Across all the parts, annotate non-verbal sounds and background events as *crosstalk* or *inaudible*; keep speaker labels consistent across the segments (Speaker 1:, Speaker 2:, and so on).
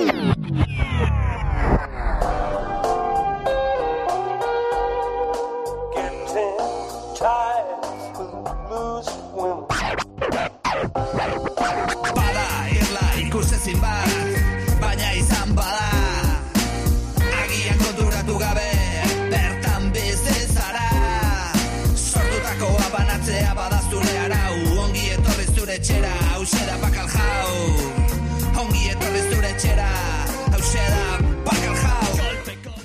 Speaker 1: Música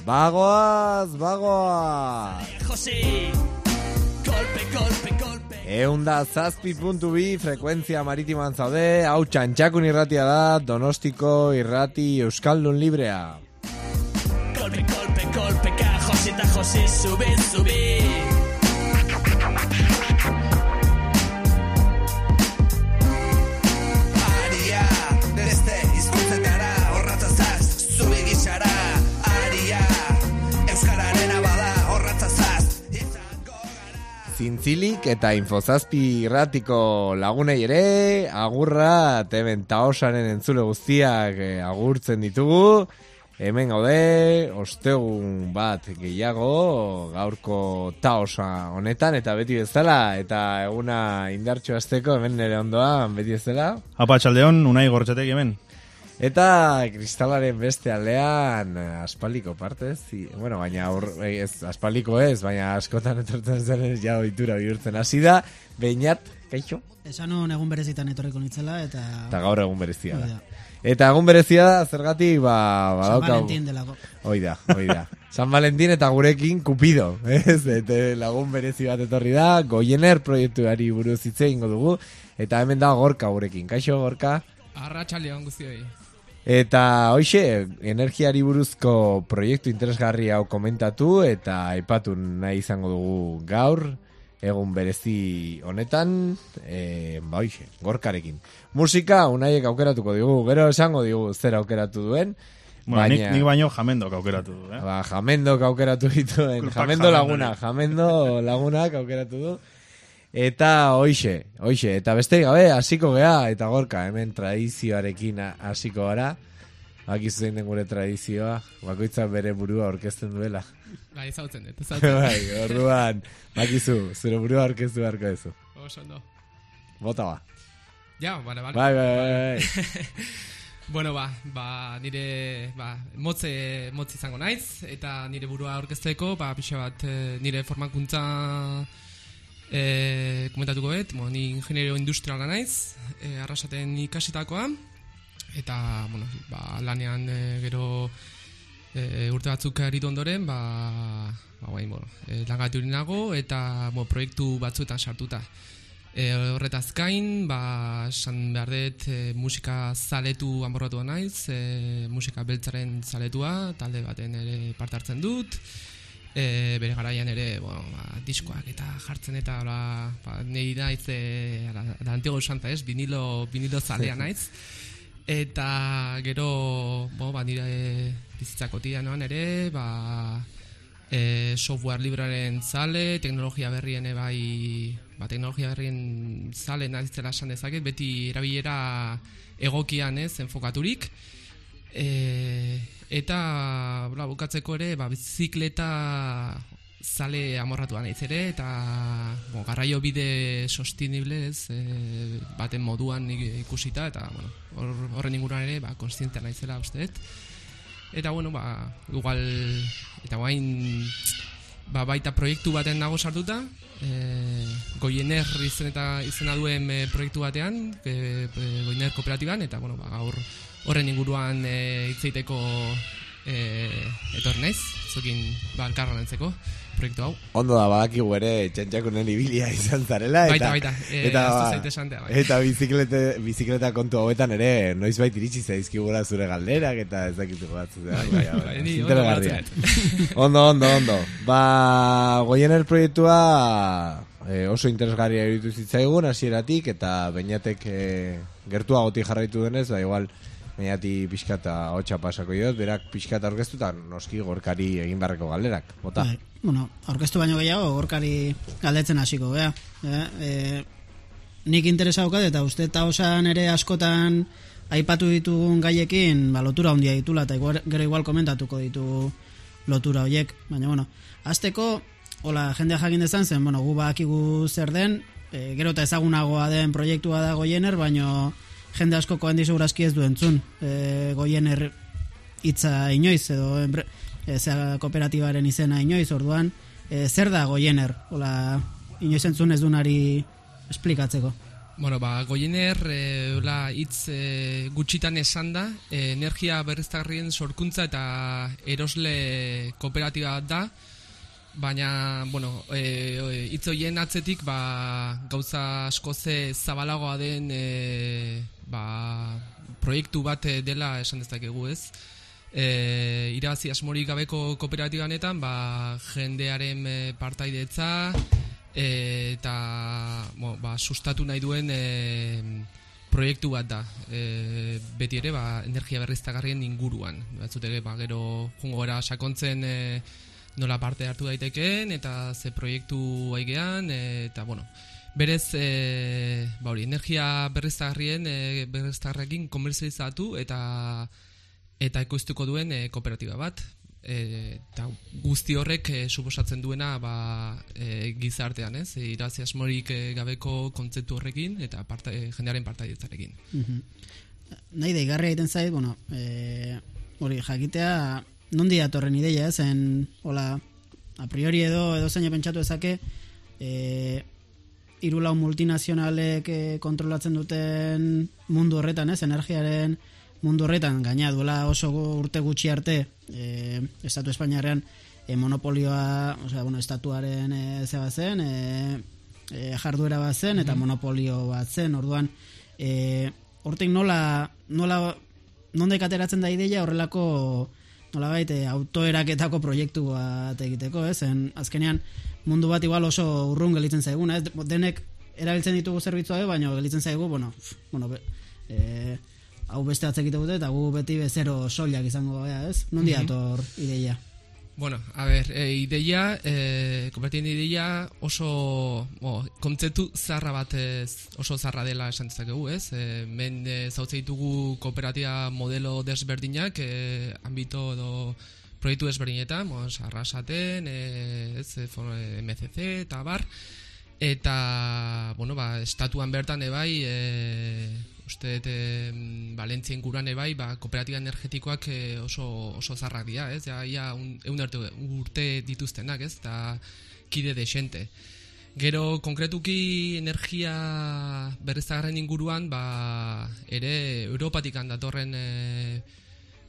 Speaker 2: Bagoaz, bagoaz.
Speaker 1: Josi Golpe, golpe, golpe
Speaker 2: Eunda zazpi puntu bi frekuentzia maritiman zaude, hau txantxakun irratia da, donostiko irrati euskaldun librea.
Speaker 1: Golpe, golpe, golpe, ka Josi eta josi, zubi, zubi
Speaker 2: Zintzilik eta infozazpi irratiko lagunei ere, agurra, temen taosaren entzule guztiak eh, agurtzen ditugu. Hemen gaude, ostegun bat gehiago, gaurko taosa honetan, eta beti bezala, eta eguna indartxo azteko, hemen nire ondoan, beti bezala.
Speaker 3: Apa, txaldeon, unai gortxatek hemen.
Speaker 2: Eta kristalaren beste aldean aspaliko partez, zi- bueno, baina aur, eh, ez, aspaliko ez, baina askotan etortzen zen ja ohitura bihurtzen hasi da, beinat, kaixo,
Speaker 4: Esan hon egun berezitan etorriko nitzela eta...
Speaker 2: eta gaur egun berezia da. Eta egun berezia da, zergatik, ba,
Speaker 4: San
Speaker 2: badaukagu.
Speaker 4: Valentin delako.
Speaker 2: Hoi da, hoi da. San Valentin eta gurekin kupido, *laughs* ez? Eta lagun berezi bat etorri da, goiener proiektuari buruz hitz egingo dugu, eta hemen da gorka gurekin. Kaixo, gorka?
Speaker 5: Arratxaldeon guztioi.
Speaker 2: Eta hoxe, energiari buruzko proiektu interesgarri hau komentatu eta aipatu nahi izango dugu gaur, egun berezi honetan, e, ba hoxe, gorkarekin. Musika, unaiek aukeratuko digu, gero esango digu zer aukeratu duen,
Speaker 3: Bueno, nik, nik baino jamendok aukeratu du, eh?
Speaker 2: Ba, jamendok aukeratu dituen, jamendo laguna, jamendo lagunak aukeratu du. Eta hoixe, hoixe, eta beste gabe hasiko gea eta gorka hemen tradizioarekin ha- hasiko gara. Bakizu zein den gure tradizioa, bakoitza bere burua aurkezten duela.
Speaker 5: Bai, zautzen dut, *laughs* zautzen.
Speaker 2: bai, orduan, bakizu, zure burua aurkeztu beharko duzu.
Speaker 5: Oso ondo.
Speaker 2: Bota ba.
Speaker 5: Ja, bale, bale.
Speaker 2: Bai, bai, bai, bai. *laughs*
Speaker 5: Bueno, ba, ba, nire, ba, motze, motz izango naiz, eta nire burua aurkezteko, ba, pixa bat, eh, nire formakuntza e, komentatuko bet, bueno, ni ingeniero industriala naiz, e, arrasaten ikasitakoa, eta, bueno, ba, lanean e, gero e, urte batzuk aritu ondoren, ba, ba, guain, bueno, e, nago, eta, bueno, proiektu batzuetan sartuta. E, horretaz gain, ba, esan behar dut, e, musika zaletu amorratua naiz, e, musika beltzaren zaletua, talde baten ere parte hartzen dut, e, bere garaian ere, bueno, ba, diskoak eta jartzen eta ba, ba, nahi naiz, e, la antigo santa ez, vinilo, vinilo zalea *laughs* naiz, eta gero, bo, ba, nire bizitza kotidianoan ere, ba, e, software librearen zale, teknologia berrien bai, ba, teknologia berrien zale naizela esan dezaket, beti erabilera egokian ez, enfokaturik. E, eta, bla, bukatzeko ere, ba, bizikleta zale amorratua naiz ere, eta bo, garraio bide sostenible ez, e, baten moduan ik- ikusita, eta bueno, hor- horren inguruan ere, ba, konstientea naizela uste dut. Eta bueno, ba, igual eta guain ba, baita proiektu baten nago sartuta, e, Goiener izen eta izena duen e, proiektu batean, e, e, Goiener kooperatiban eta bueno, ba, gaur horren inguruan e, hitz egiteko e, etorri naiz, zukin ba, elkarran entzeko proiektu hau.
Speaker 2: Ondo da, badakigu ere txantxakunen ibilia izan zarela.
Speaker 5: Baita,
Speaker 2: Eta,
Speaker 5: baita, e,
Speaker 2: eta, ba,
Speaker 5: zaite esantea, bai.
Speaker 2: eta biziklete, bizikleta kontu hauetan ere, noiz bait iritsi zaizkigula zure galderak, eta ez dakitu batzu. Bai, bai,
Speaker 5: bai, ni *laughs* ondo
Speaker 2: ondo, ondo. Ba, goiener proiektua e, oso interesgarria iruditu zitzaigun hasieratik eta beinatek e, gertuagotik jarraitu denez, ba, igual Meiati pixkata hotxa pasako diot, berak orkestu eta noski gorkari egin beharreko galderak. Bota.
Speaker 4: Bai, bueno, aurkeztu baino gehiago, gorkari galdetzen hasiko, bea. E, e, nik interesa daukat eta uste eta osan ere askotan aipatu ditugun gaiekin ba, lotura handia ditula eta igual, gero igual komentatuko ditu lotura horiek, baina bueno, azteko, hola, jendea jakin dezan zen, bueno, gu bakigu zer den, e, gero eta ezagunagoa den proiektua da goiener, baino jende asko koen dizugrazki ez du entzun, e, goiener hitza inoiz, edo enbre, e, zera kooperatibaren izena inoiz, orduan, e, zer da goiener, hola, inoiz entzun ez dunari esplikatzeko.
Speaker 5: Bueno, ba, goiener, e, hitz e, gutxitan esan da, e, energia berriztagarrien sorkuntza eta erosle kooperatiba da, baina, bueno, e, hitz hoien atzetik, ba, gauza asko ze zabalagoa den e, ba, proiektu bat dela esan dezakegu ez. E, irabazi asmorik gabeko kooperatibanetan, ba, jendearen e, partaidetza, eta bo, ba, sustatu nahi duen e, proiektu bat da e, beti ere ba, energia berriztagarrien inguruan batzuteke ba, gero jungo gara sakontzen e, nola parte hartu daitekeen eta ze proiektu haigean e, eta bueno berez e, ba, hori, energia berriztagarrien e, berriztagarrekin komerzializatu eta eta ekoiztuko duen e, kooperatiba bat eta guzti horrek e, suposatzen duena ba, e, gizartean, ez? E, irazi asmorik e, gabeko kontzeptu horrekin eta parta, e, jendearen partaidetzarekin.
Speaker 4: Mm -hmm. Nahi da, igarri egiten zait, bueno, e, hori, jakitea, nondi datorren ideia, zen, hola, a priori edo, edo zein pentsatu ezake, e, irulau multinazionalek e, kontrolatzen duten mundu horretan, ez, energiaren, mundu horretan gaina duela oso urte gutxi arte e, estatu espainiarrean e, monopolioa, osea, bueno, estatuaren e, zeba zen, e, e, jarduera bat zen, eta monopolio bat zen, orduan, e, hortek nola, nola, nondek ateratzen da ideia horrelako, nola baita, autoeraketako proiektu bat egiteko, ez? En, azkenean, mundu bat igual oso urrun gelitzen zaiguna, ez? Denek erabiltzen ditugu zerbitzua, baina gelitzen zaigu, bueno, bueno, be, e, hau beste atzek dute eta gu beti bezero soilak izango gara, ez? Nondi mm -hmm. ideia?
Speaker 5: Bueno, a ver, e, ideia, e, ideia oso, o, kontzeptu zarra bat ez, oso zarra dela esan dezakegu, ez? E, men e, zautze ditugu kooperatiba modelo desberdinak, e, ambito edo proiektu desberdinetan, mos, arrasaten, e, ez, e, MCC eta bar, eta, bueno, ba, estatuan bertan ebai, e, uste dut Valentzien gurane bai, ba, kooperatiba energetikoak eh, oso, oso zarrak dira, ez? Ja, ia, un, urte, urte dituztenak, ez? Eta kide desente. Gero, konkretuki energia berrezagarren inguruan, ba, ere, Europatik handatorren, e,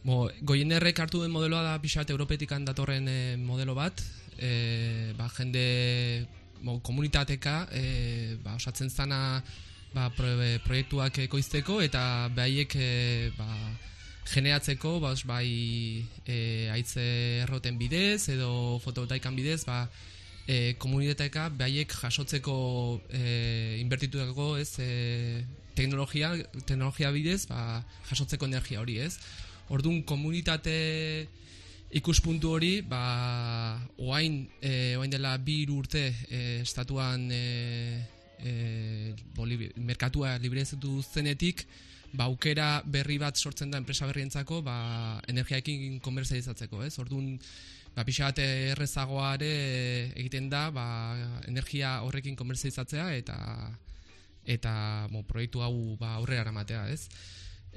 Speaker 5: bo, goienerrek hartu den modeloa da pixat Europatik handatorren e, modelo bat, e, ba, jende bo, komunitateka, e, ba, osatzen zana, ba, proiektuak ekoizteko eta behaiek e, ba, generatzeko ba, bai e, aitze erroten bidez edo fotovoltaikan bidez ba, e, komunitateka behaiek jasotzeko e, inbertitutako ez e, teknologia, teknologia bidez ba, jasotzeko energia hori ez? Orduan komunitate ikuspuntu hori ba, oain, e, oain dela bi urte e, estatuan e, e, merkatua librezetu zenetik, ba, aukera berri bat sortzen da enpresa berrientzako, ba, energiaekin komerzializatzeko, ez? Orduan, ba, pixat errezagoare egiten da, ba, energia horrekin komerzializatzea eta eta mo, proiektu hau ba, aurrera eramatea, ez?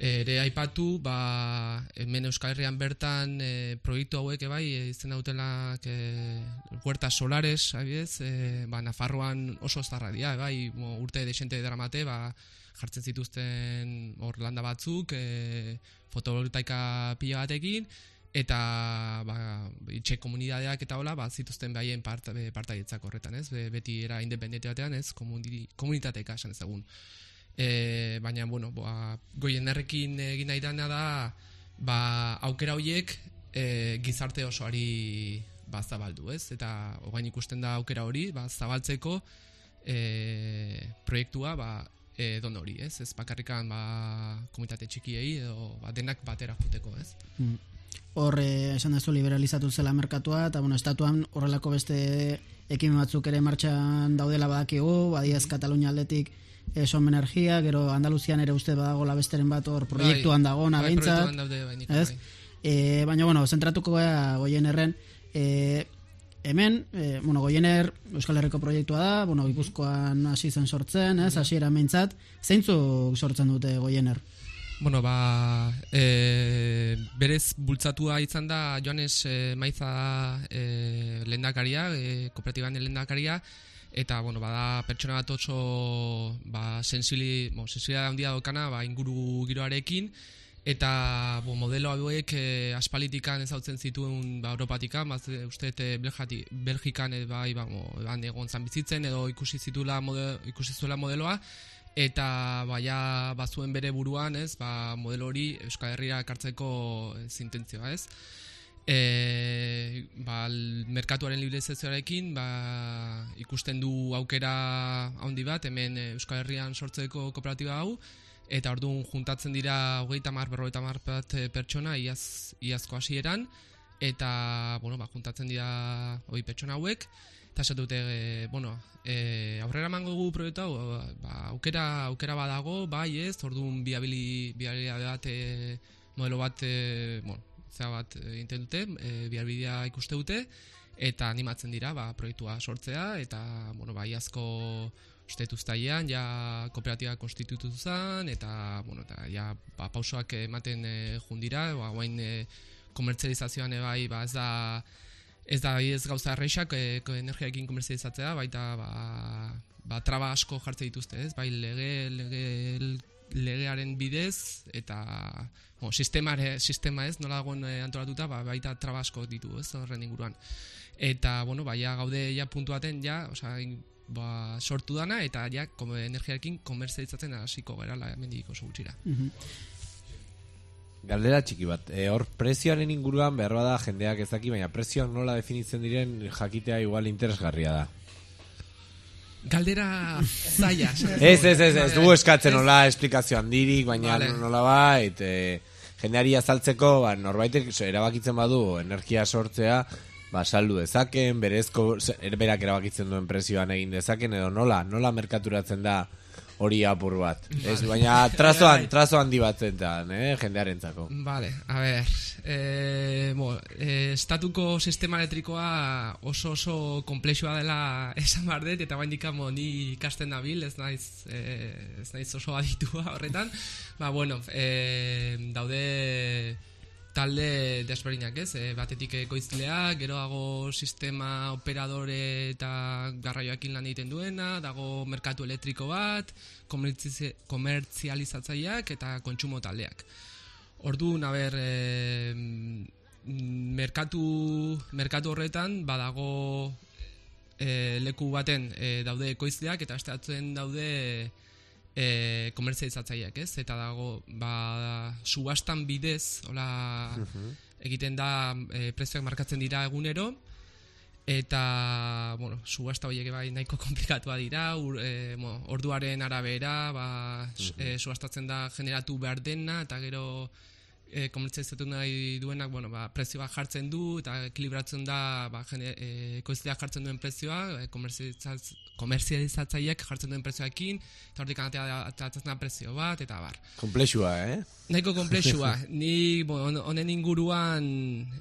Speaker 5: Ere aipatu ba, hemen Euskal Herrian bertan e, proiektu hauek bai e, izen dautenak e, huerta solares abidez, e, ba, Nafarroan oso zarra dira bai, urte desente dramate ba, jartzen zituzten hor landa batzuk e, fotovoltaika pila batekin eta ba, itxe komunidadeak eta hola ba, zituzten behaien part, horretan ez? beti era independenteatean batean ez komunitateka esan ezagun e, baina, bueno, ba, goien errekin egin nahi dana da, ba, aukera horiek e, gizarte osoari ba, zabaldu, ez? Eta ogain ikusten da aukera hori, ba, zabaltzeko e, proiektua, ba, e, don hori, ez? Ez bakarrikan, ba, komitate txikiei, edo ba, denak batera juteko, ez?
Speaker 4: Mm. hor eh, esan dezu liberalizatu zela merkatua, eta bueno, estatuan horrelako beste ekimen batzuk ere martxan daudela badakigu, badiaz Katalunia aldetik eh, somen energia, gero Andaluzian ere uste badagola besteren bat hor proiektuan
Speaker 5: Bai,
Speaker 4: dagona
Speaker 5: bai,
Speaker 4: behintzat.
Speaker 5: proiektuan daude, bai, bai.
Speaker 4: E, baina, bueno, zentratuko gara goien erren, e, hemen, e, bueno, goiener Euskal Herriko proiektua da, bueno, Gipuzkoan hasi zen sortzen, ez, hasiera meintzat, zeintzuk sortzen dute goiener?
Speaker 5: Bueno, ba, e, berez bultzatua izan da Joanes e, Maiza e, lendakaria, e, kooperatiban lendakaria, eta, bueno, bada pertsona bat oso ba, sensibili, sensibilidad handia dokana, ba, inguru giroarekin, eta bo, modelo hauek e, aspalitikan ezautzen zituen ba, Europatikan, baz, e, uste e, Belgati, Belgikan e, bai, ba, ban egon zan bizitzen, edo ikusi zitula modelo, ikusi zuela modeloa, eta baia bazuen bere buruan, ez, ba, modelo hori Euskal Herria ekartzeko zintentzioa, ez. E, ba, merkatuaren liberalizazioarekin ba, ikusten du aukera handi bat, hemen e, Euskal Herrian sortzeko kooperatiba hau, eta orduan juntatzen dira hogeita mar, berrogeita mar bat e, pertsona iaz, iazko hasieran, eta, bueno, ba, juntatzen dira hoi pertsona hauek, eta esatu dute, e, bueno, e, aurrera emango dugu proiektu hau, ba, aukera, aukera badago, bai ez, orduan biabili, biabilidade bat, e, modelo bat, e, bueno, zera bat egiten dute, e, biabilidea ikuste dute, eta animatzen dira, ba, proiektua sortzea, eta, bueno, ba, iazko uste uztailean ja kooperatiba konstitutu zen, eta, bueno, eta ja, ba, pausoak ematen e, jundira, ba, guain e, komertzializazioan bai, ba, ez da, ez da ez gauza erreixak e, energiaekin komerzializatzea, baita ba, ba, traba asko jartze dituzte, ez? Bai lege, lege, legearen bidez eta bueno, sistemare, sistema ez, nola dagoen e, antolatuta, ba, baita traba asko ditu, ez, horren inguruan. Eta, bueno, ba, ja, gaude ja puntu baten, ja, osea, ba, sortu dana, eta ja, kom, energiarekin komerzializatzen hasiko gerala, hemendik oso gutxira.
Speaker 2: Galdera txiki bat, e, hor prezioaren inguruan behar bada jendeak ezaki, baina prezioak nola definitzen diren jakitea igual interesgarria da.
Speaker 5: Galdera zaila.
Speaker 2: Ez, ez, ez, ez dugu eskatzen nola esplikazio handirik, baina
Speaker 5: Vale.
Speaker 2: nola bait, e, jendeari azaltzeko, ba, norbaitek erabakitzen badu energia sortzea, ba, saldu dezaken, berezko, ze- berak erabakitzen duen prezioan egin dezaken, edo nola, nola merkaturatzen da hori apur bat. Ez, baina trazoan, trazo handi batzetan, eh, jendearentzako.
Speaker 5: Vale, a ver. Eh, bo, eh, estatuko sistema elektrikoa oso oso komplexua dela *laughs* esan behar dut, eta bain dikamo ni ikasten dabil, ez naiz, eh, ez naiz oso aditua horretan. Ba, bueno, eh, daude talde desberdinak ez, eh, batetik ekoizlea, geroago sistema operadore eta garraioakin lan egiten duena, dago merkatu elektriko bat, komertzi- komertzializatzaileak eta kontsumo taldeak. Orduan, a ber, e, merkatu, merkatu horretan badago e, leku baten e, daude ekoizleak eta estatzen daude e, komertzializatzaileak, ez? Eta dago, ba, subastan bidez, hola, egiten da, e, prezioak markatzen dira egunero, eta, bueno, subasta horiek bai nahiko *laughs* komplikatua dira, ur, e, mo, orduaren arabera, ba, su- e, subastatzen da generatu behar dena, eta gero e, komertzializatu nahi duenak, bueno, ba, prezioa jartzen du, eta ekilibratzen da, ba, jene, e, jartzen duen prezioa, e, komertzializatz- komertzializatzaileak jartzen duen prezioakin, eta hortik ateratzen da prezio bat, eta bar.
Speaker 2: Komplexua, eh?
Speaker 5: Nahiko komplexua. *laughs* Ni bueno, hon- honen inguruan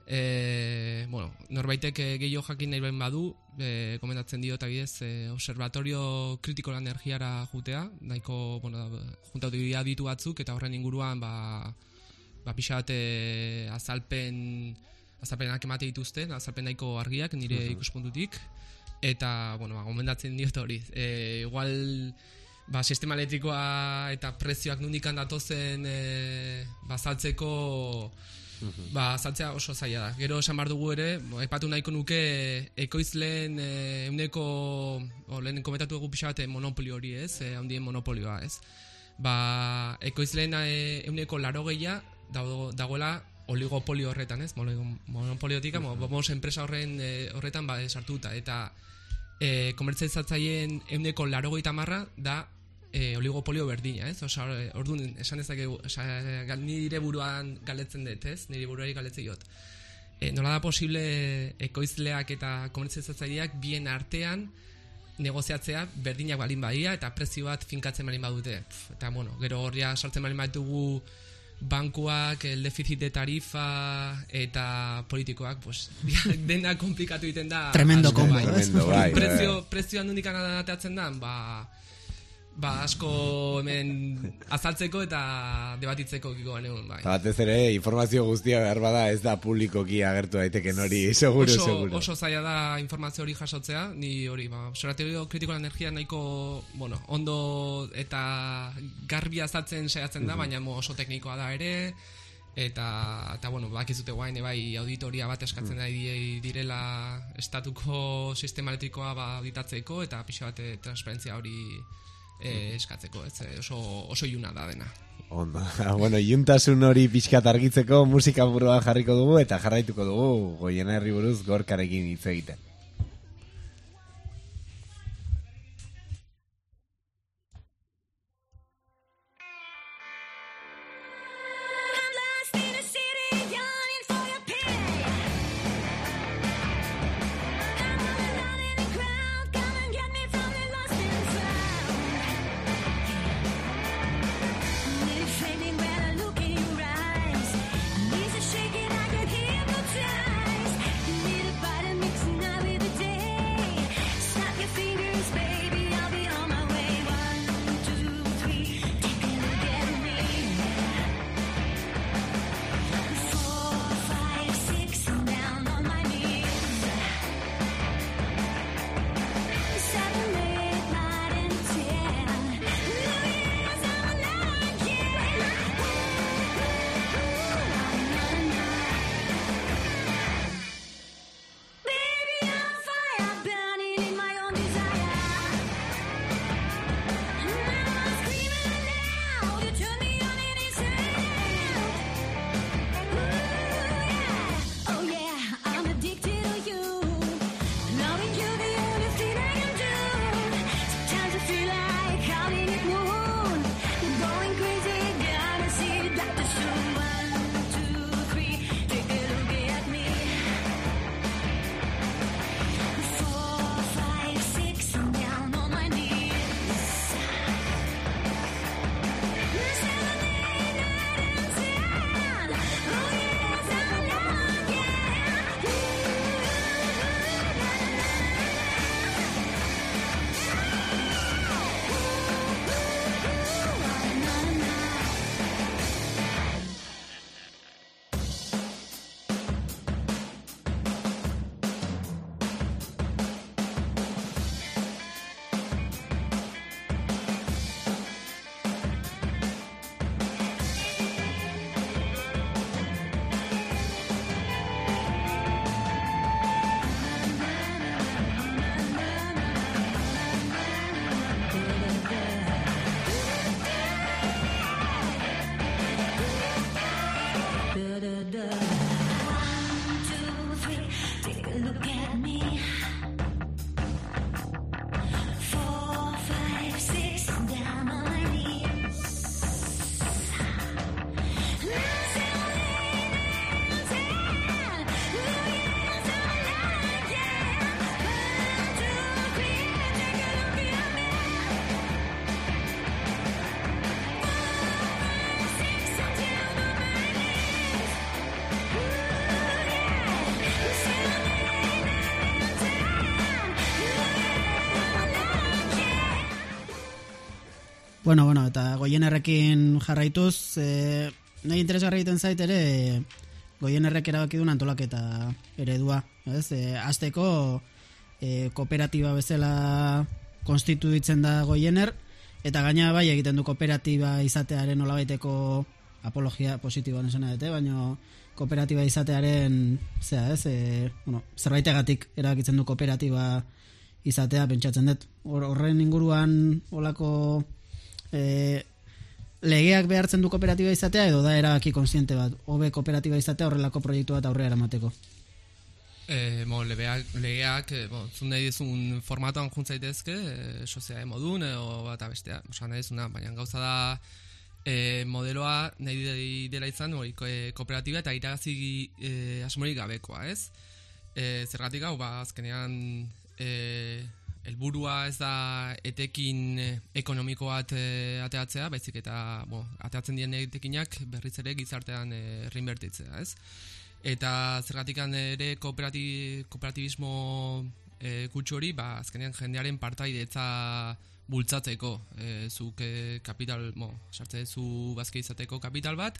Speaker 5: e, bueno, norbaitek eh, gehiago jakin nahi ben badu, e, komentatzen dio eta bidez e, observatorio kritiko la energiara jutea, nahiko, bueno, juntatu ditu batzuk eta horren inguruan ba ba pixat e, azalpen azalpenak emate dituzten, azalpen nahiko argiak nire ikuspuntutik eta bueno, ba, gomendatzen diot hori. E, igual ba, sistema elektrikoa eta prezioak nundikan datozen e, bazaltzeko ba, azaltzea oso zaila da. Gero esan behar dugu ere, aipatu nahiko nuke ekoizleen e, euneko, o, lehen komentatu dugu pixa bat monopolio hori ez, e, handien monopolioa ez. Ba, ekoizleen e, euneko laro gehia dago, dagoela oligopolio horretan ez, Mono- monopoliotik, uh -huh. enpresa horren e, horretan ba, sartuta, eta e, komertzializatzaileen euneko laro marra da e, oligopolio berdina, ez? Osa, orduan, esan dezakegu, osa, nire buruan galetzen dut, ez? Nire buruari galetzen jot. E, nola da posible ekoizleak eta komertzizatzaileak bien artean negoziatzea berdinak balin badia eta prezio bat finkatzen balin badute. Pff, eta, bueno, gero horria sartzen balin badugu bankuak, el deficit de tarifa eta politikoak, pues, *laughs* dena komplikatu egiten da.
Speaker 4: Tremendo kombo,
Speaker 5: bai.
Speaker 6: Tremendo, bai,
Speaker 5: prezio, prezio handik adateatzen da, ba, ba, asko hemen azaltzeko eta debatitzeko kiko ganeun, bai.
Speaker 6: Eta batez ere, informazio guztia behar bada ez da publikoki agertu daiteken hori, seguro,
Speaker 5: oso,
Speaker 6: seguro.
Speaker 5: Oso zaila da informazio hori jasotzea, ni hori, ba, observatorio kritiko energia nahiko, bueno, ondo eta garbi azaltzen saiatzen da, baina oso teknikoa da ere, eta, eta bueno, bakizute guain, bai, auditoria bat eskatzen da direla estatuko sistema elektrikoa ba, auditatzeko, eta pixa bat transparentzia hori e, eskatzeko, ez oso, oso iuna da dena.
Speaker 6: Ondo, *laughs* bueno, iuntasun hori pixkat argitzeko musika buruan jarriko dugu eta jarraituko dugu goiena herri buruz gorkarekin hitz egiten.
Speaker 4: Bueno, bueno, eta goienerrekin jarraituz, e, nahi interesgarri egiten zait ere, goienerrek erabaki duen antolaketa eredua. Ez? E, azteko e, kooperatiba bezala konstituitzen da goiener, eta gaina bai egiten du kooperatiba izatearen olabaiteko apologia positiboan esan dute, baina kooperatiba izatearen, zera, ez, e, bueno, zerbaitegatik erabakitzen du kooperatiba izatea, pentsatzen dut. Horren inguruan olako e, legeak behartzen du kooperatiba izatea edo da erabaki konsiente bat hobe kooperatiba izatea horrelako proiektu bat aurrera eramateko
Speaker 5: E, mo, legeak, legeak e, bo, zun nahi dizun formatoan juntzaitezke, e, sozia modun, edo bat abestea, osa nahi dizuna, baina gauza da e, modeloa nahi dela izan, hori, e, kooperatiba eta iragazi e, asmorik gabekoa, ez? E, zergatik hau, ba, azkenean, e, helburua ez da etekin ekonomiko bat e, ateatzea, baizik eta, bo, ateatzen dien etekinak berriz ere gizartean e, rinbertitzea, ez? eta zergatikan ere kooperati, kooperatibismo e, kutsu hori, ba, azkenean jendearen partaidetza bultzatzeko, e, zuk kapital, mo, sartze zu bazke izateko kapital bat,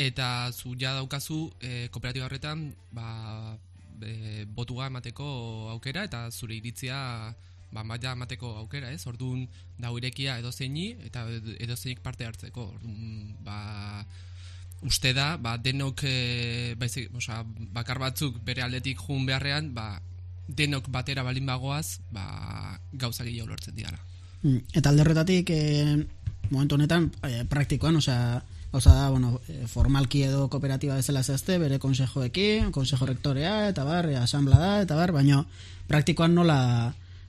Speaker 5: eta zu ja daukazu e, kooperatiba horretan, ba, e, botuga emateko aukera, eta zure iritzia ba, maia emateko aukera, ez? Orduan, da irekia edo zeini, eta edo zeinik parte hartzeko. Orduan, ba, uste da, ba, denok e, baizik, oza, bakar batzuk bere aldetik jun beharrean, ba, denok batera balin bagoaz, ba, gauza gehiago lortzen diara.
Speaker 4: Mm, eta alde horretatik, e, momentu honetan, e, praktikoan, osea, gauza da, bueno, formalki edo kooperatiba bezala zehazte, bere konsejoekin, konsejo rektorea, eta bar, e, asambla da, eta bar, baina praktikoan nola,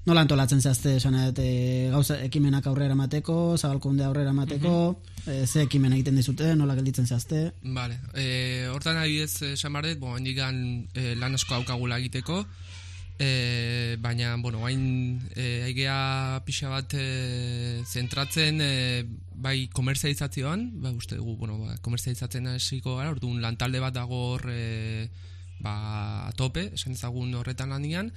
Speaker 4: nola antolatzen zehazte, esan e, gauza ekimenak aurrera mateko, zabalkunde aurrera mateko, e, ze ekimen egiten dizute, nola gelditzen zehazte?
Speaker 5: Vale, e, hortan adibidez, esan barret, bo, hendigan e, lan asko haukagula egiteko, e, baina, bueno, hain e, aigea pixa bat e, zentratzen, e, bai komerzializazioan, bai uste dugu, bueno, ba, komerzializatzen hasiko gara, orduan lantalde bat dago hor, e, ba, tope, esan ezagun horretan lanian,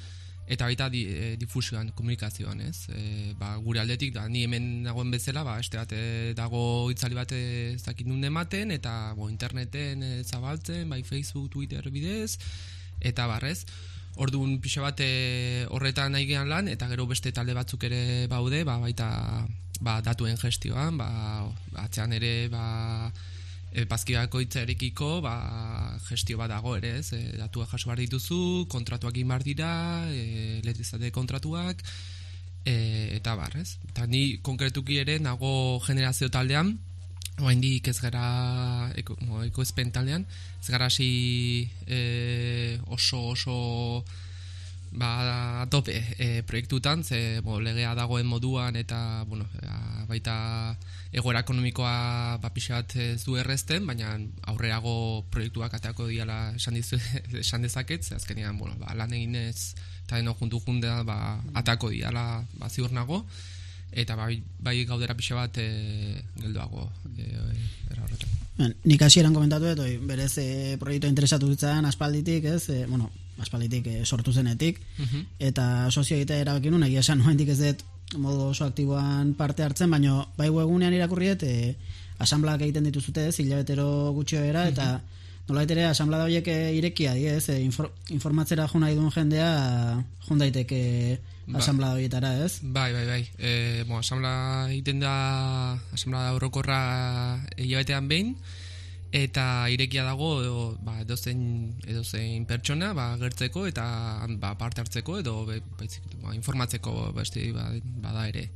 Speaker 5: eta baita di, e, difusioan, komunikazioan, ez? E, ba, gure aldetik, da, ni hemen dagoen bezala, ba, este bat dago itzali bat ez dakit nun ematen, eta bo, interneten e, zabaltzen, bai Facebook, Twitter bidez, eta barrez. Orduan pixa bat e, horretan nahi lan, eta gero beste talde batzuk ere baude, ba, baita ba, datuen gestioan, ba, atzean ere, ba, e, bazkiako itzarekiko ba, gestio bat dago ere, ez? E, datuak jaso behar dituzu, kontratuak egin dira, e, letrizate kontratuak, e, eta bar, ez? Eta ni konkretuki ere nago generazio taldean, oain dik ez gara eko, eko taldean, ez gara si e, oso oso ba, tope e, proiektutan, ze bo, legea dagoen moduan eta bueno, baita egoera ekonomikoa ba, bat ez du errezten, baina aurrerago proiektuak ateako diala esan, dizu, *laughs* esan dezaket, ze azkenean bueno, ba, lan eginez eta deno juntu jundea ba, atako diala ba, ziur nago, eta bai, bai gaudera pixa bat e, geldoago e, era horretan.
Speaker 4: Ben, nik hasieran komentatu dut, berez e, proiektu interesatu zitzen aspalditik, ez, e, bueno, aspalditik e, sortu zenetik, uh eta sozio egitea erabakin nuen, egia esan, noendik ez dut modu oso aktiboan parte hartzen, baina bai webunean irakurriet, e, asamblak egiten dituzute, ez, hilabetero gutxio era, eta nola ere asamblea da horiek irekia, ez, e, informatzera juna idun jendea, jundaiteke ba. asamblea horietara, ez?
Speaker 5: Bai, bai, bai. E, bo, asamblea egiten da, asamblea orokorra hilabetean behin, eta irekia dago edo ba edozein edozein pertsona ba gertzeko eta ba parte hartzeko edo baizik ba, informatzeko beste ba, bada ere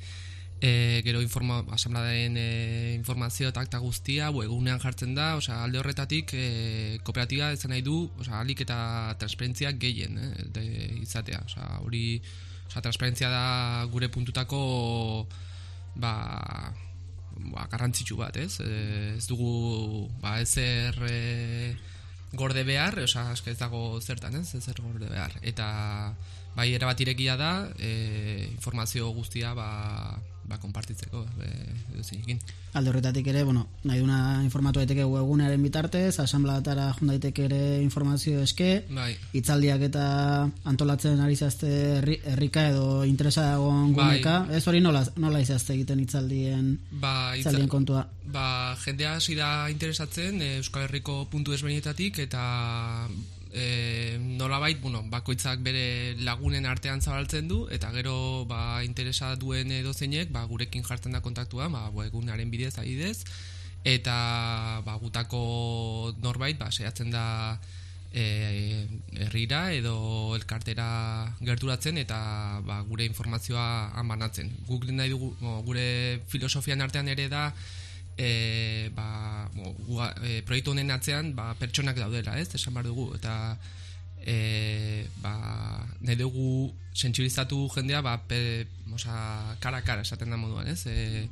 Speaker 5: e, gero informa asamladen e, informazio takta guztia egunean jartzen da osea alde horretatik e, kooperatiba ez nahi du osea alik eta transparentzia gehien eh, de, izatea osea hori osea transparentzia da gure puntutako ba ba, garrantzitsu bat, ez? E, ez dugu ba, ezer e, gorde behar, oza, ez dago zertan, ez? Ezer gorde behar. Eta bai erabat irekia da, e, informazio guztia ba, ba, konpartitzeko e,
Speaker 4: Alde horretatik ere, bueno, nahi duna informatu daiteke webgunearen bitartez, asamblea jun daiteke ere informazio eske,
Speaker 5: bai.
Speaker 4: itzaldiak eta antolatzen ari zazte herrika edo interesa dagoen bai. ez hori nola, nola izazte egiten itzaldien,
Speaker 5: ba,
Speaker 4: itzaldien kontua?
Speaker 5: Ba, jendea hasi da interesatzen Euskal Herriko puntu desbenetatik eta e, nolabait, bueno, bakoitzak bere lagunen artean zabaltzen du, eta gero ba, interesa duen edo zeinek, ba, gurekin jartzen da kontaktua, ba, egunaren bidez, adidez, eta ba, gutako norbait, ba, sehatzen da e, herrira edo elkartera gerturatzen eta ba, gure informazioa amanatzen. Guk nahi dugu, gure filosofian artean ere da, e, ba, bo, e, proiektu honen atzean ba, pertsonak daudela, ez, esan behar dugu, eta e, ba, nahi dugu sentsibilizatu jendea ba, pe, osa, kara kara esaten da moduan, ez? E,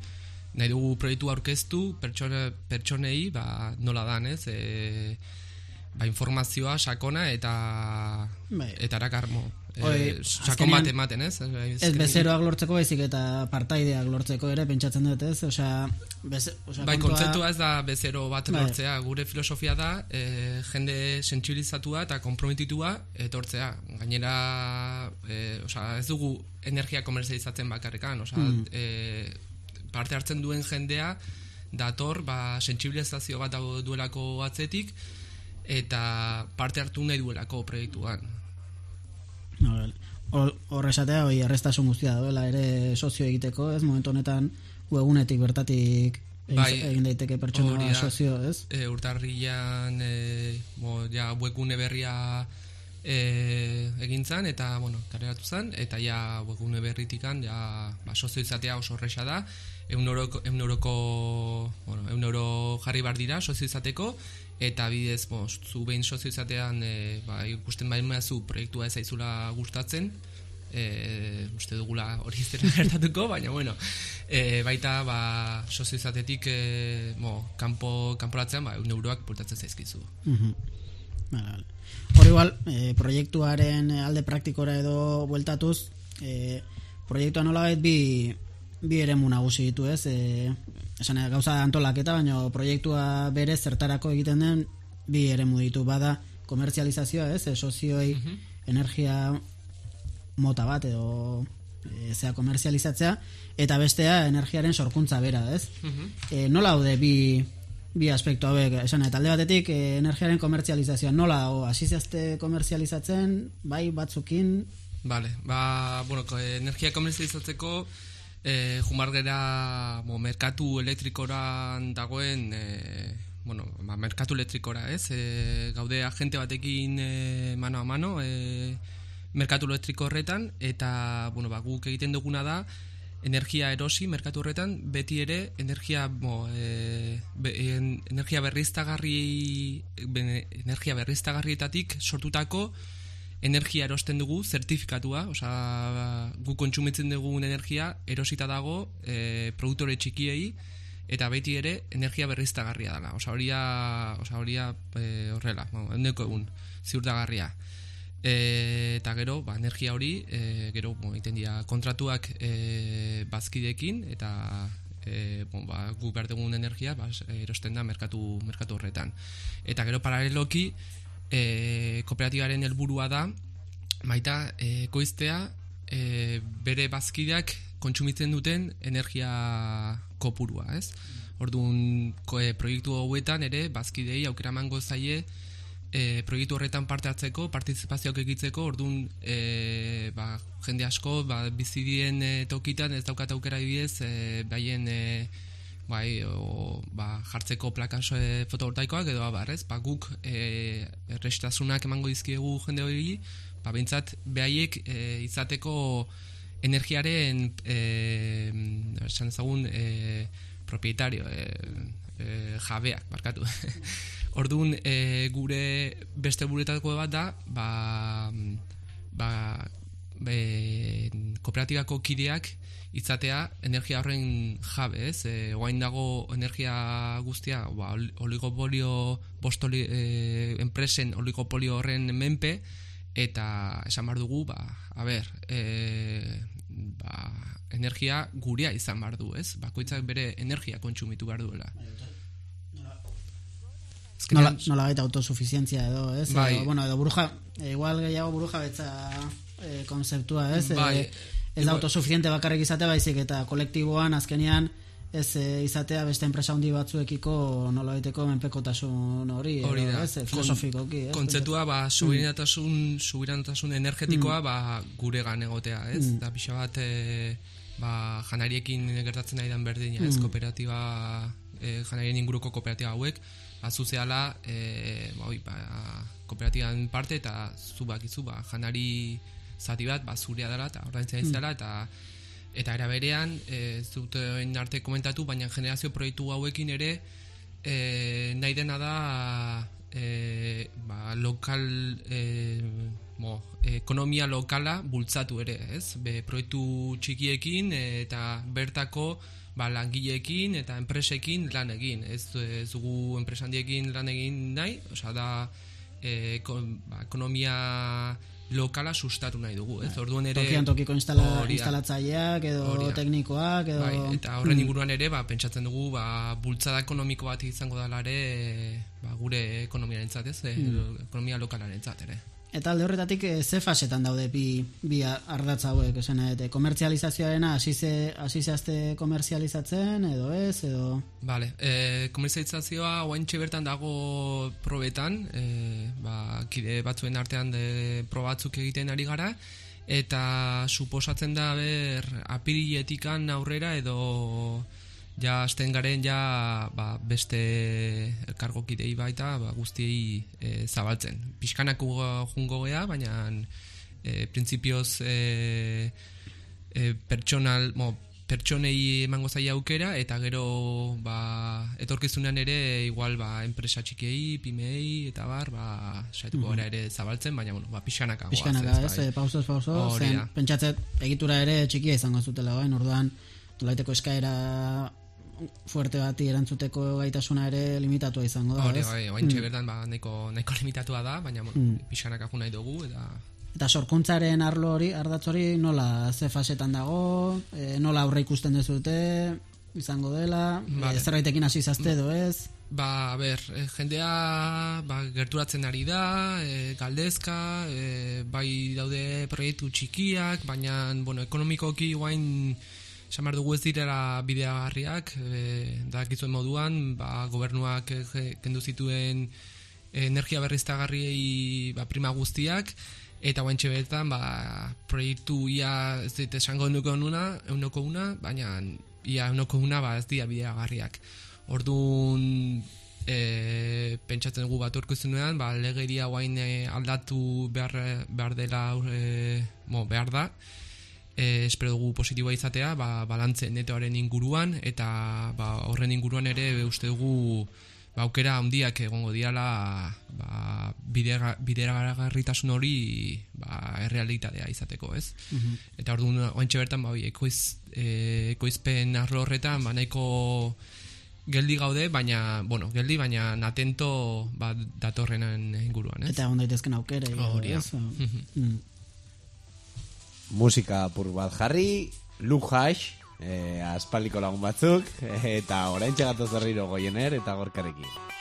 Speaker 5: nahi dugu proiektu aurkeztu pertsone, pertsonei ba, nola dan, ez? E, ba, informazioa sakona eta
Speaker 4: Bai.
Speaker 5: eta erakarmo
Speaker 4: Oi,
Speaker 5: e, sakon bat ematen, ez?
Speaker 4: Ez bezeroak lortzeko bezik eta partaideak lortzeko ere pentsatzen dut, ez? Osea, bez, osea
Speaker 5: Bai,
Speaker 4: kontua-
Speaker 5: kontzeptua ez da bezero bat
Speaker 4: Bai.
Speaker 5: lortzea. Gure filosofia da e, jende sentsibilizatua eta komprometitua etortzea. Gainera, e, osea, ez dugu energia komerzializatzen bakarrikan. Osea,
Speaker 4: Mm.
Speaker 5: e, parte hartzen duen jendea dator, ba, sentsibilizazio bat duelako atzetik eta parte hartu nahi duelako proiektuan.
Speaker 4: Hor esatea, hoi errestasun guztia doela ere sozio egiteko, ez? Momentu honetan webunetik bertatik
Speaker 5: Bai,
Speaker 4: egin daiteke pertsona
Speaker 5: hori da.
Speaker 4: sozio, ez?
Speaker 5: e, urtarrian e, bo, ja webgune berria e, egin zan, eta bueno, kaleratu zan, eta ja webgune berritikan ja, ba, sozio izatea oso horreza da eun euroko, eun euroko bueno, eun euro jarri bar dira sozio izateko eta bidez bo, zu behin sozio izatean e, ba, ikusten bain zu proiektua ez zaizula gustatzen e, uste dugula hori ez dela *laughs* gertatuko, baina bueno, e, baita ba, sozio izatetik e, mo, kanpo, kanporatzean ba, euroak bultatzen zaizkizu.
Speaker 4: Mhm. Vale, vale. Hor igual, eh, proiektuaren alde praktikora edo bueltatuz, eh, proiektua nolabait bi, bi eremu nagusi ditu, ez? Eh, esan nahi, gauza antolaketa, baina proiektua bere zertarako egiten den bi eremu ditu. Bada komerzializazioa, ez? E, sozioi energia mota bat edo e, zea komerzializatzea eta bestea energiaren sorkuntza bera, ez? E, nola daude bi, bi aspektu hauek, esan nahi, talde batetik e, energiaren komerzializazioa, nola dago, hasi zazte komerzializatzen, bai batzukin,
Speaker 5: Vale, ba, bueno, energia komerzializatzeko eh, jumar gera bo, merkatu elektrikoran dagoen eh, bueno, ba, merkatu elektrikora, ez? E, gaude agente batekin e, mano a mano e, merkatu elektriko horretan eta bueno, ba, guk egiten duguna da energia erosi merkatu horretan beti ere energia bo, e, be, en, energia berriztagarri bene- energia berriztagarrietatik sortutako energia erosten dugu zertifikatua, osea gu kontsumitzen dugun energia erosita dago e, produktore txikiei eta beti ere energia berriztagarria dela. Osea hori da, osea hori da, e, horrela, ehuneko egun ziurtagarria. E, eta gero, ba, energia hori, e, gero, bueno, egiten dira kontratuak e, bazkidekin, eta e, bon, ba, gu behar dugun energia ba, erosten da merkatu, merkatu horretan. Eta gero paraleloki, e, kooperatibaren helburua da, baita e, koiztea e, bere bazkideak kontsumitzen duten energia kopurua, ez? Orduan, ko, e, proiektu hauetan ere, bazkidei aukera emango zaie e, proiektu horretan parte hartzeko, partizipazioak egitzeko, orduan e, ba, jende asko ba, bizidien e, tokitan ez daukat aukera bidez, e, baien e, bai, o, ba, jartzeko plaka e, fotovoltaikoak edo abar, ez? Ba, guk e, errestasunak emango dizkiegu jende hori, ba, behintzat behaiek e, izateko energiaren e, esan ezagun e, propietario e, e, jabeak, barkatu *laughs* Orduan, e, gure beste buretako bat da ba, ba, be, kooperatibako kideak izatea energia horren jabe, ez? E, oain dago energia guztia, ba, ol- oligopolio, bostoli, e, enpresen oligopolio horren menpe, eta esan behar dugu, ba, a ber, e, ba, energia gurea izan behar du, ez? Bakoitzak bere energia kontsumitu behar duela.
Speaker 4: nola,
Speaker 5: Azkenean-
Speaker 4: nola baita autosuficientzia edo, ez?
Speaker 5: Bai.
Speaker 4: Edo, bueno, edo buruja, e, igual gehiago buruja betza e, konzeptua, ez?
Speaker 5: Bai.
Speaker 4: E, ez da autosuficiente bakarrik izate baizik eta kolektiboan azkenean ez e, izatea beste enpresa handi batzuekiko nola baiteko menpekotasun hori,
Speaker 5: Hori da.
Speaker 4: ez? Filosofikoki, ez?
Speaker 5: Kontzeptua ba subiranotasun subiranotasun energetikoa ba guregan egotea, ez?
Speaker 4: Mm.
Speaker 5: Da pixa bat e, ba janariekin gertatzen ari dan berdina, ez?
Speaker 4: Mm.
Speaker 5: Kooperatiba e, janarien inguruko kooperatiba hauek ba zuzeala e, ba, oi, ba, kooperatiban parte eta zu bakizu ba janari zati bat ba zurea dela eta ordaintzen
Speaker 4: Mm.
Speaker 5: dela eta eta era berean e, ez dut orain arte komentatu baina generazio proiektu hauekin ere e, nahi dena da e, ba, lokal e, mo, ekonomia lokala bultzatu ere, ez? Be, proiektu txikiekin eta bertako ba, langileekin eta enpresekin lan egin. Ez, ez dugu enpresandiekin lan egin nahi, osea da e, ba, ekonomia lokala sustatu nahi dugu, ez? Bai. Orduan ere
Speaker 4: Tokian tokiko instala, instalatzaileak edo oria. teknikoak edo
Speaker 5: bai, eta horren mm. inguruan ere ba pentsatzen dugu ba bultzada ekonomiko bat izango dela ere ba, gure ekonomiarentzat, ez? Mm. Ekonomia lokalarentzat ere.
Speaker 4: Eta alde horretatik e, ze fasetan daude bi, bi ardatza hauek, esan edo, komertzializazioarena hasi zehazte komertzializatzen edo ez, edo...
Speaker 5: Vale, e, komertzializazioa oaintxe bertan dago probetan, e, ba, kide batzuen artean de probatzuk egiten ari gara, eta suposatzen da ber apirietikan aurrera edo ja asten garen ja ba, beste elkargokidei baita ba, guztiei e, zabaltzen. Piskanako jungo gea, baina e, prinsipioz e, e, pertsonal, mo, pertsonei emango zaia aukera eta gero ba, etorkizunean ere igual ba, enpresa txikei, pimei eta bar, ba, saetuko mm ere zabaltzen, baina bueno, ba, pixkanaka.
Speaker 4: Pixkanaka, ez, bai. pausos, pausos, zen, pentsatzet, egitura ere txikia izango zutela, bain, orduan, Tolaiteko eskaera fuerte bati erantzuteko gaitasuna ere limitatua izango da,
Speaker 5: ez? Bai, bai, mm. bertan ba, nahiko, nahiko limitatua da, baina mm. pixanak afu nahi dugu, eta...
Speaker 4: Eta sorkuntzaren arlo hori, ardatz hori, nola ze fasetan dago, e, nola aurre ikusten dezute, izango dela, e, vale. e, zerraitekin hasi zazte edo ez?
Speaker 5: Ba, a ber, e, jendea ba, gerturatzen ari da, e, galdezka, e, bai daude proiektu txikiak, baina, bueno, ekonomikoki guain Samar dugu ez direla bideagarriak, e, da moduan, ba, gobernuak e, kendu zituen energia berriztagarriei ba, prima guztiak, eta guain betan, ba, proiektu ia ez dit esango eunoko una, eunoko una, baina ia eunoko una ba, ez dira bideagarriak. Orduan, e, pentsatzen dugu bat orkuzunean, ba, legeria guain e, aldatu behar, behar dela, e, mo, behar da, e, espero dugu positiboa izatea, ba, balantze netoaren inguruan, eta ba, horren inguruan ere uste dugu ba, aukera handiak egongo diala ba, bideragarritasun hori ba, errealitatea izateko, ez? Mm Eta hor duen, oantxe bertan, ba, ekoiz, e, ekoizpen arlo horretan, ba, nahiko geldi gaude, baina, bueno, geldi, baina atento ba, datorrenen inguruan, ez?
Speaker 4: Eta ondaitezken aukera.
Speaker 5: Hori, oh,
Speaker 2: musika apur bat jarri, lujax, e, aspaliko lagun batzuk, eta orain txegatu zerriro goiener eta gorkarekin.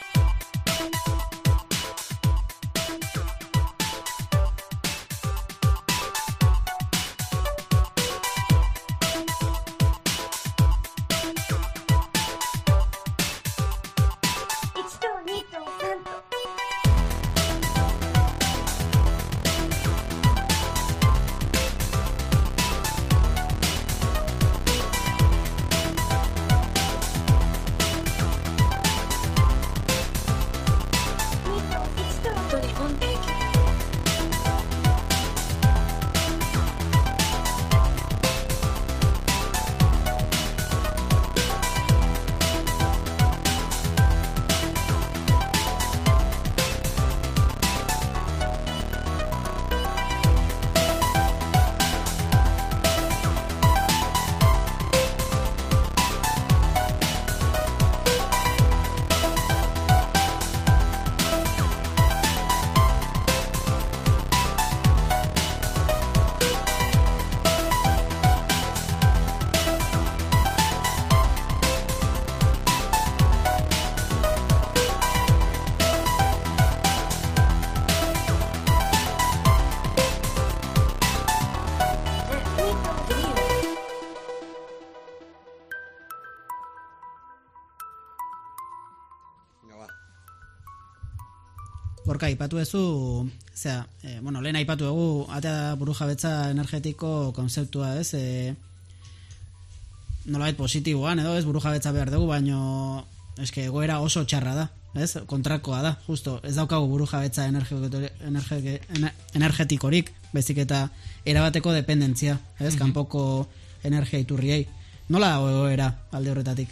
Speaker 4: Gorka, ipatu ezu, zera, e, bueno, lehen aipatu egu, atea buru jabetza energetiko konzeptua, ez? E, nolabait positiboan, edo, ez, buru jabetza behar dugu, baino, eske, goera oso txarra da, ez? Kontrakoa da, justo, ez daukagu buru jabetza energetikorik, bezik eta erabateko dependentzia, ez? Mm -hmm. Kanpoko energia iturriei. Nola goera alde horretatik?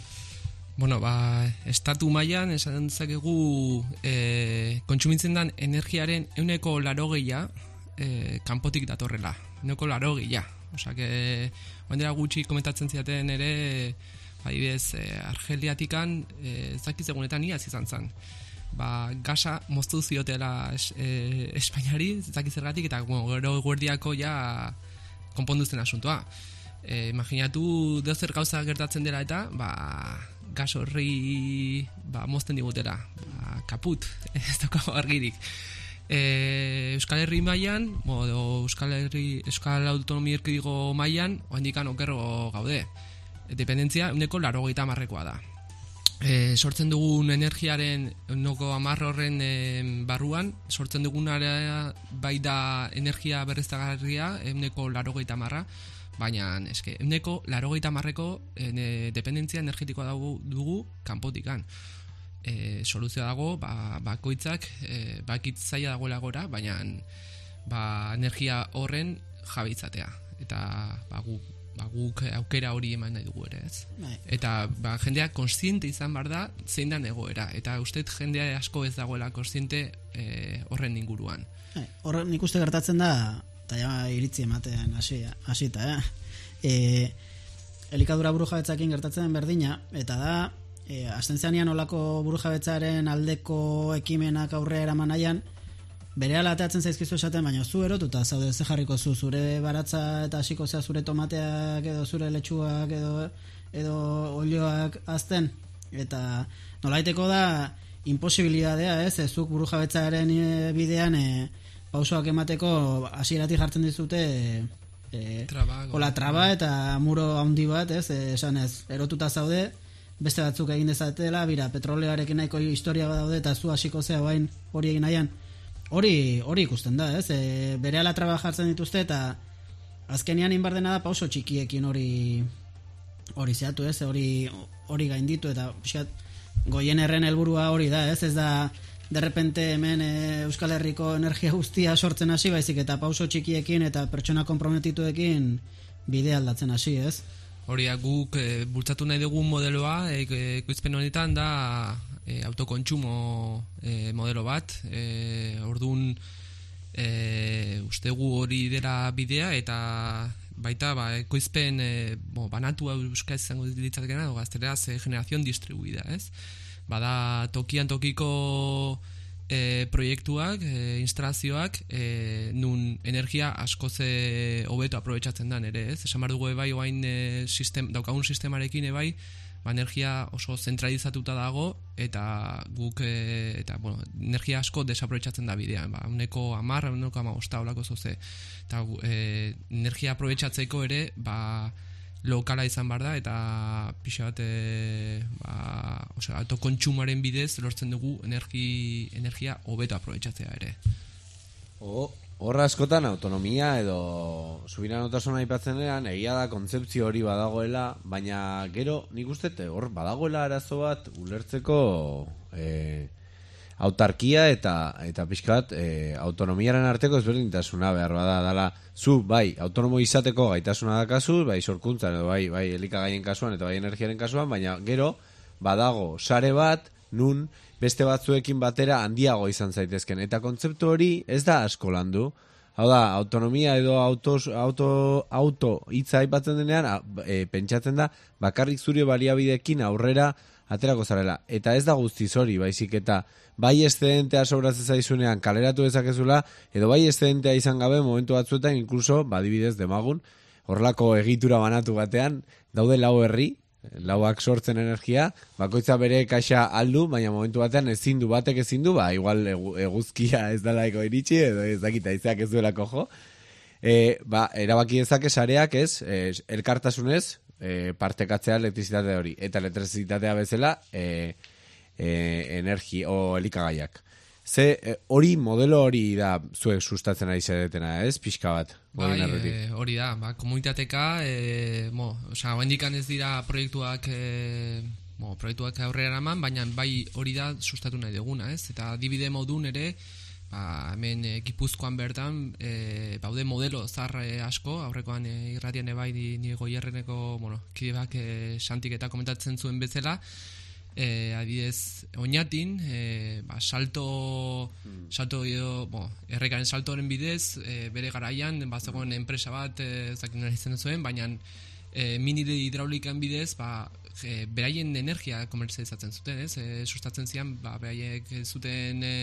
Speaker 5: Bueno, ba, estatu mailan esan zakegu e, kontsumitzen den energiaren euneko laro gehiago e, kanpotik datorrela. Euneko laro gehiago. Osa, que, oindera gutxi komentatzen ziaten ere, bez, e, argeliatikan, e, zakiz egunetan iaz izan zen. Ba, gasa moztu ziotela es, e, Espainiari, zakiz ergatik, eta gero guardiako ja konponduzten asuntoa. E, imaginatu dozer gauza gertatzen dela eta, ba, gas horri ba, mozten digutela. Ba, kaput, *laughs* ez dago argirik. E, Euskal Herri mailan, modo Euskal Herri Euskal Autonomia Erkidego mailan, oraindikan okerro gaude. Dependentzia uneko 80rekoa da. E, sortzen dugun energiaren unoko 10 horren e, barruan, sortzen dugun bai da energia berriztagarria uneko 80a, baina eske uneko 80reko e, dependentzia energetikoa dugu, dugu kanpotikan e, soluzioa dago, ba, bakoitzak e, bakit zaila dagoela gora, baina ba, energia horren jabitzatea. Eta ba, gu, ba, guk aukera hori eman nahi dugu ere, ez? Bai. Eta ba, jendeak konstiente izan bar da, zein da egoera. Eta uste jendea asko ez dagoela konstiente e, horren inguruan.
Speaker 4: Bai, horren nik uste gertatzen da, eta ja iritzi ematen hasita, eh? E, elikadura buru jabetzakin gertatzen berdina, eta da, e, azten zeanian olako burujabetzaren aldeko ekimenak aurrea eraman nahian, bere ala ateatzen zaizkizu esaten, baina zu erotuta zaude ze jarriko zu, zure baratza eta hasiko zea zure tomateak edo zure letxuak edo, edo olioak azten, eta nolaiteko da imposibilidadea, ez, ezuk burujabetzaren e, bidean e, pausoak emateko hasieratik jartzen dizute e, traba, hola, traba eta muro handi bat, ez, esan ez, erotuta zaude, beste batzuk egin dezatela, bira, petroleoarekin nahiko historia badaude eta zu hasiko zea bain hori egin nahian. Hori, hori ikusten da, ez? E, bere ala trabajartzen dituzte eta azkenian inbar dena da pauso txikiekin hori hori zeatu, ez? Hori, hori gainditu eta pixat, goien erren helburua hori da, ez? Ez da de repente hemen e, Euskal Herriko energia guztia sortzen hasi baizik eta pauso txikiekin eta pertsona komprometituekin bide aldatzen hasi, ez?
Speaker 5: Hori guk e, bultzatu nahi dugun modeloa e, ekoizpen honetan da e, autokontsumo e, modelo bat e, orduan e, ustegu hori dela bidea eta baita ba, ekoizpen e, bo, banatu euskaz izango ditzakena gazteraz e, generazion distribuida ez? Bada tokian tokiko e, proiektuak, e, instalazioak, e, nun energia asko ze hobeto aprobetsatzen da ere, ez? Esan dugu ebai oain e, sistem, daukagun sistemarekin ebai, ba, energia oso zentralizatuta dago, eta guk, e, eta, bueno, energia asko desaprobetsatzen da bidean, ba, uneko amarra, uneko amagosta, olako zoze. Eta e, energia aprobetsatzeko ere, ba, lokala izan bar da eta pixa bat e, ba, osea, autokontsumaren bidez lortzen dugu energi, energia hobeto aprobetsatzea ere.
Speaker 2: O, horra askotan autonomia edo subiran otasuna aipatzen eran, egia da kontzeptzio hori badagoela, baina gero nik uste hor badagoela arazo bat ulertzeko e, autarkia eta eta pixkat e, autonomiaren arteko ezberdintasuna behar bada dala. Zu bai autonomo izateko gaitasuna dakazu bai sorkuntzan edo bai bai elikagaien kasuan eta bai energiaren kasuan baina gero badago sare bat nun beste batzuekin batera handiago izan zaitezken. Eta kontzeptu hori ez da asko landu. Hau da, autonomia edo autos, auto, auto hitza aipatzen denean, e, pentsatzen da, bakarrik zure baliabidekin aurrera aterako zarela. Eta ez da guztiz hori, baizik eta bai eszedentea sobratzen zaizunean kaleratu dezakezula, edo bai eszedentea izan gabe momentu batzuetan, inkluso, badibidez, demagun, horrelako egitura banatu batean, daude lau herri, lauak sortzen energia, bakoitza bere kaxa aldu, baina momentu batean ezin du batek ezin du, ba, igual eguzkia ez dalaiko iritsi, edo ez dakita izak ez duelako jo. E, ba, erabaki ezak esareak ez, elkartasunez, e, partekatzea elektrizitate hori. Eta elektrizitatea bezala, e, e, energi o elikagaiak. Ze e, hori modelo hori da zuek sustatzen ari zeretena, ez? Pixka bat.
Speaker 5: Bai, e, hori da, ba, komunitateka, e, mo, oza, ez dira proiektuak, e, mo, proiektuak aurrera eman, baina bai hori da sustatu nahi duguna, ez? Eta dibide modun ere, ba, hemen e, gipuzkoan bertan e, baude modelo zarre asko, aurrekoan e, irratian ebai di, ni goierreneko bueno, kidebak e, santik eta komentatzen zuen bezala, e, adidez oinatin e, ba, salto salto edo bo, errekaren saltoren bidez e, bere garaian bazegoen enpresa bat e, zakin izan zuen baina e, mini hidraulikan bidez ba, e, beraien energia komertzializatzen zuten ez? E, sustatzen zian ba, beraiek zuten e,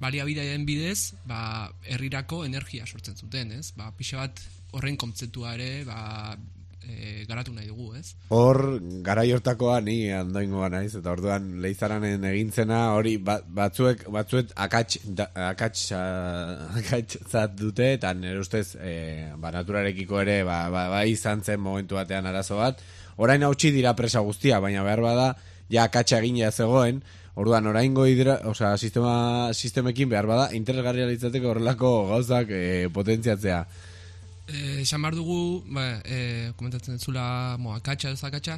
Speaker 5: baliabideen bidez ba, herrirako energia sortzen zuten ez ba, pixa bat horren kontzeptua ere ba, e, garatu nahi dugu, ez?
Speaker 2: Hor, garai hortakoa ni andoingoa naiz, eta orduan leizaranen egintzena hori batzuek, batzuek akats, da, akats, akats zat dute, eta nire ustez e, ba, naturarekiko ere ba, ba, ba, izan zen momentu batean arazo bat. Orain hautsi dira presa guztia, baina behar bada, ja akatsa egin zegoen, Orduan, oraingo hidra, o sea, sistema, sistemekin behar bada, interesgarria litzateko horrelako gauzak e, potentziatzea.
Speaker 5: Eh, esan bar dugu, ba, eh, komentatzen zula, mo, akatsa, ez akatsa,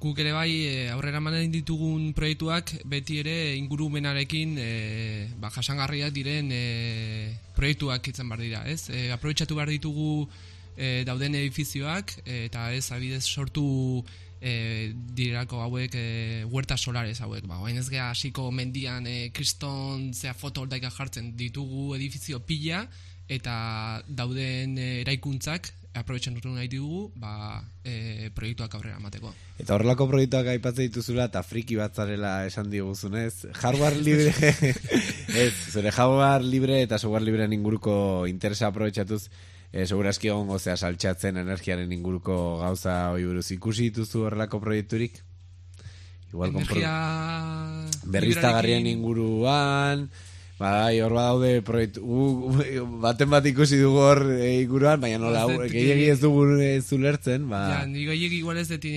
Speaker 5: guk ere bai eh, aurrera manen ditugun proiektuak beti ere ingurumenarekin eh, ba, jasangarriak diren eh, proiektuak itzen bar dira, ez? Eh, aprobetsatu behar ditugu eh, dauden edifizioak eh, eta ez abidez sortu eh, dirako hauek eh, huerta solares hauek, ba, ez geha hasiko mendian eh, kriston zea fotovoltaika jartzen ditugu edifizio pila, eta dauden eh, eraikuntzak aprobetxan dut nahi dugu ba, e, proiektuak aurrera amateko.
Speaker 2: Eta horrelako proiektuak aipatzen dituzula eta friki batzarela esan diguzunez, hardware libre, *laughs* ez, zure hardware libre eta software libre inguruko interesa aprobetxatuz, e, segurazki egon gozea saltxatzen energiaren inguruko gauza hori buruz ikusi dituzu horrelako proiekturik?
Speaker 5: Igual Energia...
Speaker 2: Berriztagarrien inguruan, Bai, hor badaude proiektu baten bat ikusi dugu hor e, iguruan, baina nola gehiegi ez dugu e, zulertzen, ba.
Speaker 5: Ja, ni gehiegi igual ez deti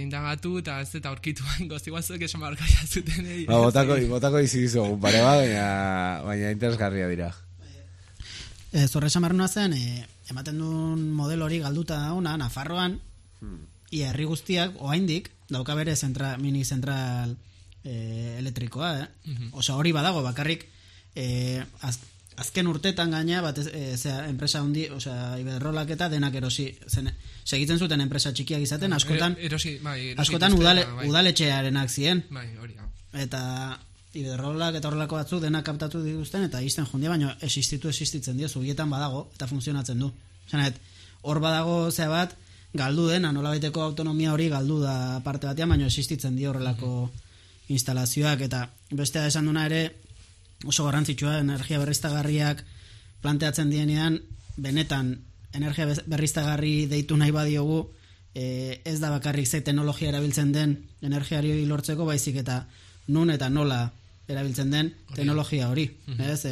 Speaker 5: indagatu eta ez eta aurkitu *laughs* bain gozi guazuek esan barkaia zuten. Eh,
Speaker 2: ba, botako, botako izi dizu pare bat, baina, baina interesgarria dira.
Speaker 4: E, zorre esan zen, e, ematen duen modelo hori galduta dauna, Nafarroan, hmm. ia herri guztiak, oaindik, dauka bere zentra, mini zentral e, elektrikoa, eh? Mm Osa hori badago, bakarrik, e, az, azken urtetan gaina bat e, zera, enpresa hundi, osea, iberrolak eta denak erosi zen, segitzen zuten enpresa txikiak izaten, askotan
Speaker 5: erosi, bai,
Speaker 4: erosi askotan udale, bai. udaletxearenak ziren
Speaker 5: bai, hori,
Speaker 4: eta iberrolak eta horrelako batzuk denak kaptatu dituzten eta izten jundia, baina existitu existitzen dio, zugietan badago eta funtzionatzen du. Zanet, hor badago zea bat galdu dena, nola autonomia hori galdu da parte batean, baina existitzen dio horrelako instalazioak eta bestea esan duna ere oso garrantzitsua energia berriztagarriak planteatzen dienean benetan energia berriztagarri deitu nahi badiogu e, ez da bakarrik ze teknologia erabiltzen den energiari lortzeko baizik eta nun eta nola erabiltzen den teknologia hori mm -hmm. ez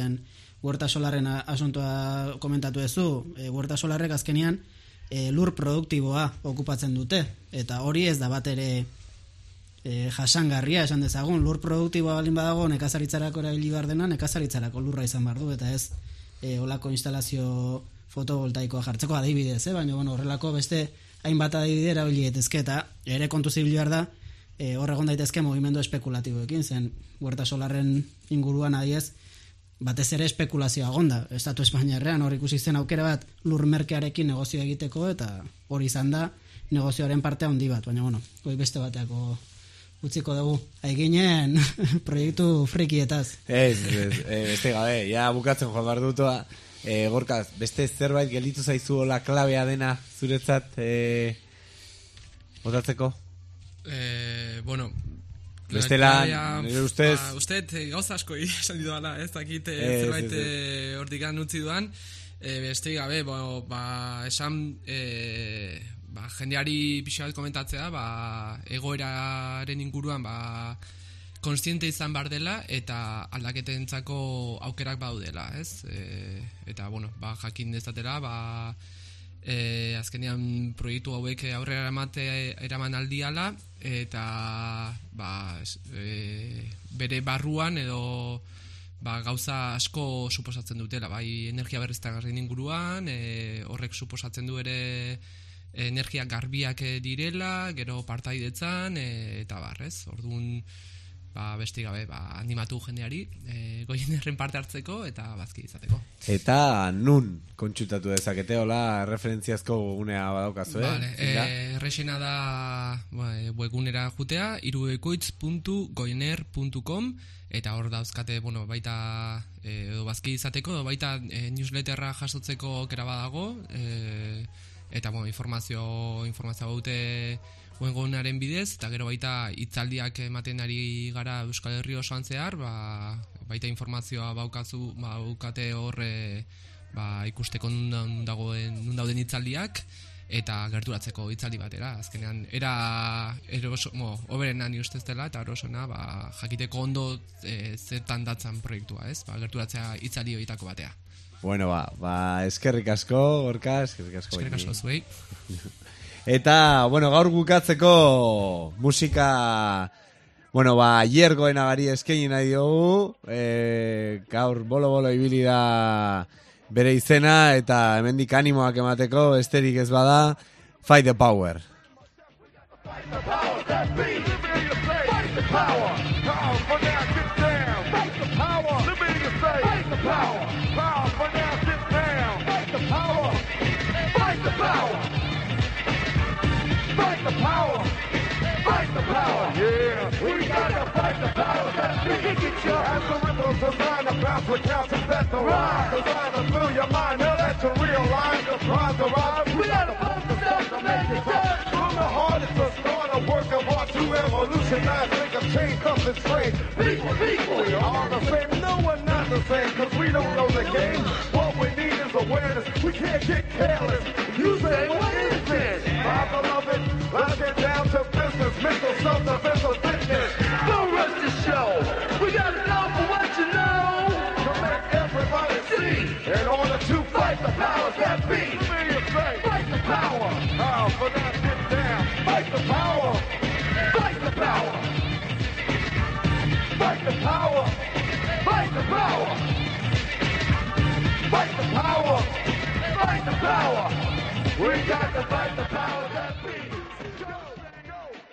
Speaker 4: huerta solarren asuntoa komentatu ezu e, huerta solarrek azkenian e, lur produktiboa okupatzen dute eta hori ez da bat ere e, jasangarria esan dezagun lur produktiboa balin badago nekazaritzarako erabili behar dena nekazaritzarako lurra izan behar du eta ez e, olako instalazio fotovoltaikoa jartzeko adibidez eh? baina bueno, horrelako beste hainbat adibide erabili daitezke eta ere kontu zibil behar da e, hor egon daitezke movimendu espekulatiboekin zen huerta solarren inguruan adiez batez ere espekulazioa gonda estatu espainiarrean hor ikusi zen aukera bat lur merkearekin negozio egiteko eta hori izan da negozioaren partea handi bat, baina bueno, goi beste bateako utziko dugu. Aiginen *laughs* proiektu frikietaz.
Speaker 2: Ez, ez, ez, gabe, ja bukatzen joan behar dutua. E, gorkaz, beste zerbait gelitu zaizu la klabea dena zuretzat e, botatzeko?
Speaker 5: E, bueno,
Speaker 2: Beste lan, nire ustez...
Speaker 5: Ba, usted gauza asko *laughs* izan ditu ala, ez dakit zerbait hortikan utzi duan. E, beste gabe, ba, esan... E, ba, jendeari pixka komentatzea, ba, egoeraren inguruan, ba, konstiente izan bar dela eta aldaketentzako aukerak baudela, ez? E, eta, bueno, ba, jakin dezatera, ba, e, azkenean proiektu hauek aurrera eramate eraman aldiala eta ba, e, bere barruan edo ba, gauza asko suposatzen dutela, bai energia berriztagarrien inguruan, e, horrek suposatzen du ere energia garbiak direla, gero partaidetzan, e, eta barrez, orduan, ba, besti gabe, ba, animatu jendeari, e, goien parte hartzeko eta bazki izateko.
Speaker 7: Eta nun kontsultatu dezakete, hola, referentziazko unea badaukazu, eh?
Speaker 5: Vale, e, errexena da ba, webgunera jutea, iruekoitz.goiner.com eta hor dauzkate, bueno, baita e, edo bazki izateko, edo baita e, newsletterra jasotzeko kera badago, e, eta, bueno, informazio, informazio baute webgunaren bidez, eta gero baita hitzaldiak ematen ari gara Euskal Herri osoan zehar, ba, baita informazioa baukazu, ba, baukate horre ba, ikusteko nun dagoen nun dauden hitzaldiak eta gerturatzeko hitzaldi batera. Azkenean era eroso, mo, oberena ni ustez dela eta erosona ba, jakiteko ondo e, zertan datzan proiektua, ez? Ba, gerturatzea hitzaldi horietako batea.
Speaker 7: Bueno, ba, ba, eskerrik asko, gorka, eskerrik asko.
Speaker 5: Eskerrik asko zuei. *laughs*
Speaker 7: Eta, bueno, gaur bukatzeko musika, bueno, ba, hiergoen agari eskein nahi dugu, e, gaur bolo-bolo ibili da bere izena, eta hemendik animoak emateko, esterik ez bada, fight the power. Fight the power, the to fill. The prize gotta make it. From the heart, it's a start, a work of art to evolutionize, make a change, something. People, people, we are the same. No, we're not the same, cause we don't know the game. What we need is awareness. We can't get careless. You say, what is this? I love it. Let's get down to business. Mental self-defense. In order to fight the powers that be. Fight the power. Power for that get down. Fight the power. Fight the power. Fight the power. Fight the power. Fight the power. Fight the power. We got to fight the powers that be.